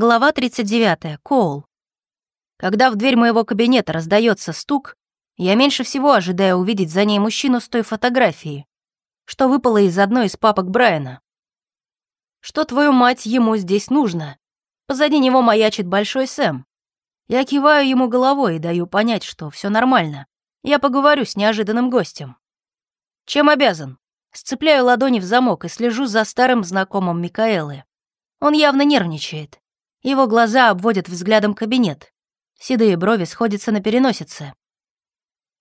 Глава 39. Коул. Когда в дверь моего кабинета раздается стук, я меньше всего ожидаю увидеть за ней мужчину с той фотографией, что выпало из одной из папок Брайана. Что, твою мать, ему здесь нужно? Позади него маячит Большой Сэм. Я киваю ему головой и даю понять, что все нормально. Я поговорю с неожиданным гостем. Чем обязан? Сцепляю ладони в замок и слежу за старым знакомым Микаэлы. Он явно нервничает. Его глаза обводят взглядом кабинет. Седые брови сходятся на переносице.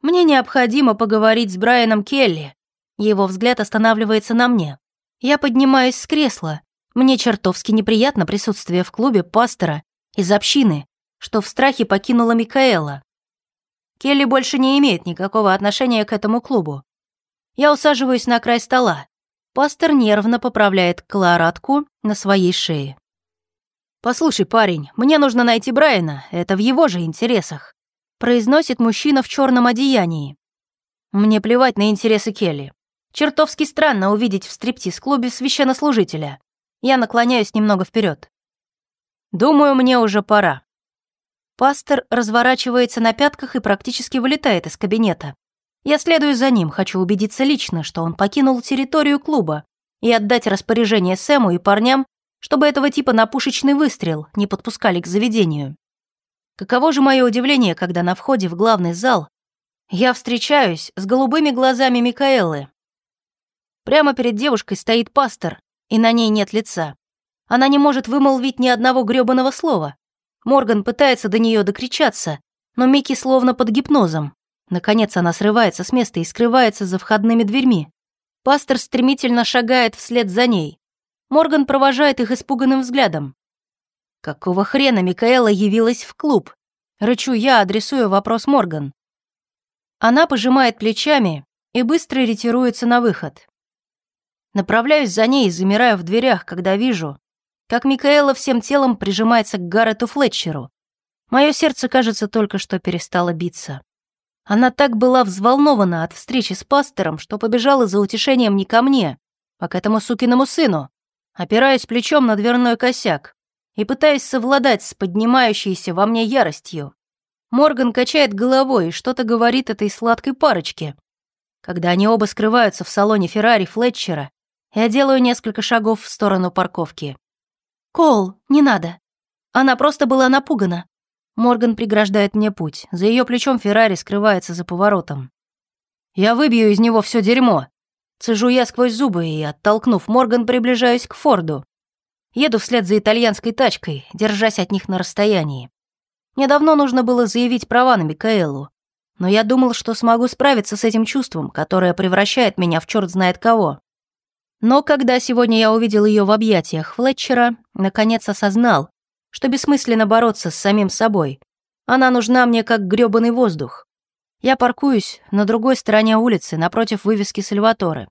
Мне необходимо поговорить с Брайаном Келли. Его взгляд останавливается на мне. Я поднимаюсь с кресла. Мне чертовски неприятно присутствие в клубе пастора из общины, что в страхе покинула Микаэла. Келли больше не имеет никакого отношения к этому клубу. Я усаживаюсь на край стола. Пастор нервно поправляет колорадку на своей шее. «Послушай, парень, мне нужно найти Брайана, это в его же интересах», произносит мужчина в черном одеянии. Мне плевать на интересы Келли. Чертовски странно увидеть в стриптиз-клубе священнослужителя. Я наклоняюсь немного вперед. Думаю, мне уже пора. Пастор разворачивается на пятках и практически вылетает из кабинета. Я следую за ним, хочу убедиться лично, что он покинул территорию клуба и отдать распоряжение Сэму и парням чтобы этого типа на пушечный выстрел не подпускали к заведению. Каково же мое удивление, когда на входе в главный зал я встречаюсь с голубыми глазами Микаэлы. Прямо перед девушкой стоит пастор, и на ней нет лица. Она не может вымолвить ни одного грёбаного слова. Морган пытается до нее докричаться, но Микки словно под гипнозом. Наконец она срывается с места и скрывается за входными дверьми. Пастор стремительно шагает вслед за ней. Морган провожает их испуганным взглядом. Какого хрена Микаэла явилась в клуб? Рычу я, адресуя вопрос Морган. Она пожимает плечами и быстро ретируется на выход. Направляюсь за ней и замираю в дверях, когда вижу, как Микаэла всем телом прижимается к Гаррету Флетчеру. Мое сердце, кажется, только что перестало биться. Она так была взволнована от встречи с пастором, что побежала за утешением не ко мне, а к этому сукиному сыну опираясь плечом на дверной косяк и пытаясь совладать с поднимающейся во мне яростью. Морган качает головой и что-то говорит этой сладкой парочке. Когда они оба скрываются в салоне Феррари Флетчера, я делаю несколько шагов в сторону парковки. «Кол, не надо!» Она просто была напугана. Морган преграждает мне путь. За ее плечом Феррари скрывается за поворотом. «Я выбью из него все дерьмо», Цежу я сквозь зубы и, оттолкнув Морган, приближаюсь к Форду. Еду вслед за итальянской тачкой, держась от них на расстоянии. Мне давно нужно было заявить права на Микаэлу, но я думал, что смогу справиться с этим чувством, которое превращает меня в черт знает кого. Но когда сегодня я увидел ее в объятиях Флетчера, наконец осознал, что бессмысленно бороться с самим собой. Она нужна мне как грёбаный воздух. Я паркуюсь на другой стороне улицы, напротив вывески Сальваторы.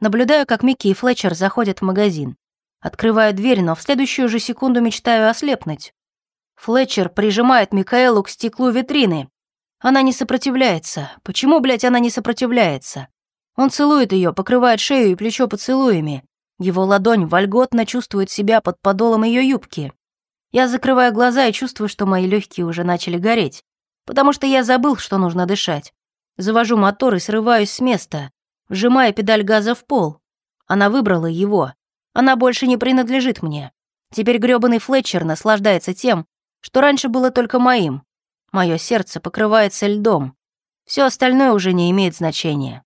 Наблюдаю, как Микки и Флетчер заходят в магазин. Открываю дверь, но в следующую же секунду мечтаю ослепнуть. Флетчер прижимает Микаэлу к стеклу витрины. Она не сопротивляется. Почему, блядь, она не сопротивляется? Он целует ее, покрывает шею и плечо поцелуями. Его ладонь вольготно чувствует себя под подолом ее юбки. Я закрываю глаза и чувствую, что мои легкие уже начали гореть потому что я забыл, что нужно дышать. Завожу мотор и срываюсь с места, вжимая педаль газа в пол. Она выбрала его. Она больше не принадлежит мне. Теперь грёбаный Флетчер наслаждается тем, что раньше было только моим. Мое сердце покрывается льдом. Все остальное уже не имеет значения.